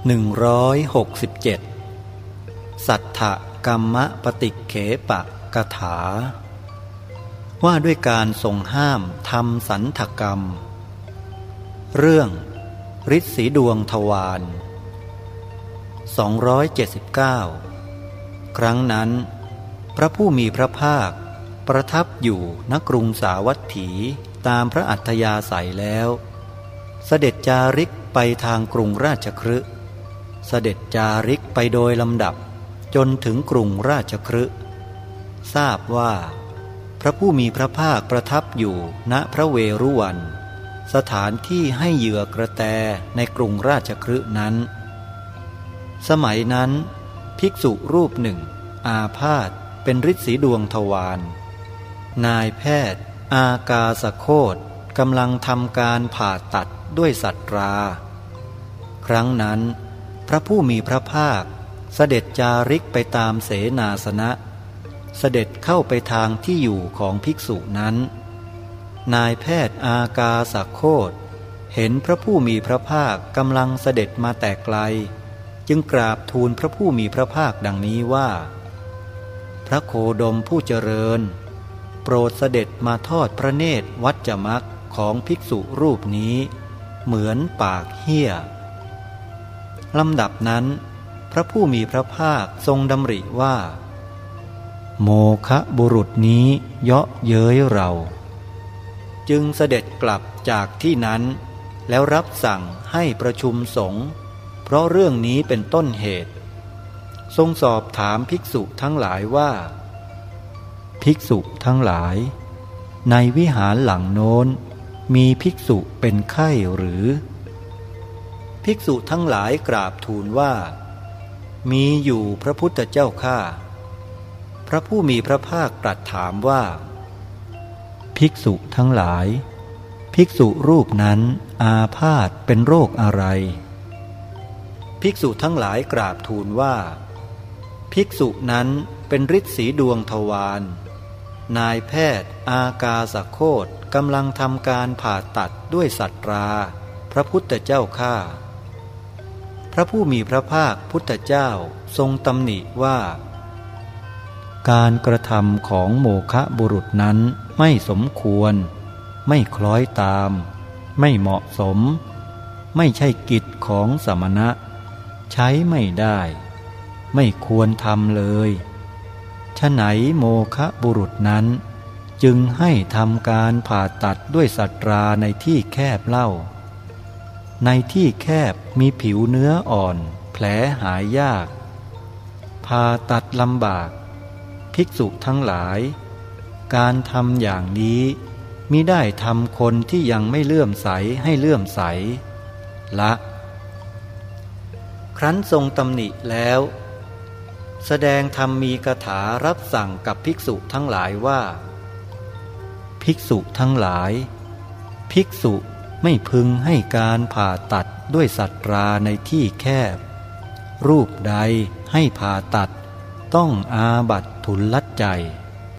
167 สัทธกรรมปฏิเขปะกถา ว่าด้วยการทรงห้ามทำสันถกรรม เรื่องฤทธิ์สีดวงทวาร279 ครั้งนั้น พระผู้มีพระภาค ประทับอยู่ณกรุงสาวัตถีตามพระอัธยาศัยแล้ว เสด็จจาริกไปทางกรุงราชครึ เสด็จจาริกไปโดยลำดับจนถึงกรุงราชครึทราบว่า พระผู้มีพระภาคประทับอยู่ณพระเวรุวัน สถานที่ให้เหยื่อกระแตในกรุงราชครึนั้น สมัยนั้น ภิกษุรูปหนึ่ง อาพาธเป็นฤทธิ์สีดวงทวารนายแพทย์ อากาสโคตกำลังทำการผ่าตัดด้วยสัตรา ครั้งนั้น พระผู้มีพระภาค เสด็จจาริกไปตามเสนาสนะ เสด็จเข้าไปทางที่อยู่ของภิกษุนั้น นายแพทย์อากาสักโคตเห็นพระผู้มีพระภาคกำลังเสด็จมาแต่ไกล จึงกราบทูลพระผู้มีพระภาคดังนี้ว่า พระโคดมผู้เจริญ โปรดเสด็จมาทอดพระเนตรวัจจมักของภิกษุรูปนี้ เหมือนปากเหี้ย ลำดับนั้น พระผู้มีพระภาคทรงดำริว่า โมคะบุรุษนี้เยาะเย้ยเรา จึงเสด็จกลับจากที่นั้น แล้วรับสั่งให้ประชุมสงฆ์เพราะเรื่องนี้เป็นต้นเหตุ ทรงสอบถามภิกษุทั้งหลายว่า ภิกษุทั้งหลาย ในวิหารหลังโน้นมีภิกษุเป็นไข้หรือ ภิกษุทั้งหลายกราบทูลว่า มีอยู่พระพุทธเจ้าข้าพระผู้มีพระภาคตรัสถามว่า ภิกษุทั้งหลาย ภิกษุรูปนั้นอาพาธเป็นโรคอะไร ภิกษุทั้งหลายกราบทูลว่า ภิกษุนั้นเป็นฤทธิ์สีดวงทวารนายแพทย์อากาสโคตกำลังทำการผ่าตัดด้วยสัตรา พระพุทธเจ้าข้า พระผู้มีพระภาคพุทธเจ้าทรงตำหนิว่า การกระทำของโมคะบุรุษนั้นไม่สมควร ไม่คล้อยตาม ไม่เหมาะสม ไม่ใช่กิจของสมณะ ใช้ไม่ได้ ไม่ควรทำเลยฉไหนโมคะบุรุษนั้น จึงให้ทำการผ่าตัดด้วยสัตราในที่แคบเล่า ในที่แคบมีผิวเนื้ออ่อน แผลหายยากผ่าตัดลำบาก ภิกษุทั้งหลาย การทำอย่างนี้มิได้ทำคนที่ยังไม่เลื่อมใสให้เลื่อมใส ละ ครั้นทรงตำหนิแล้ว แสดงธรรมมีกถารับสั่งกับภิกษุทั้งหลายว่า ภิกษุทั้งหลาย ภิกษุ ไม่พึงให้การผ่าตัดด้วยสัตราในที่แคบ รูปใดให้ผ่าตัด ต้องอาบัตทุลลัดใจ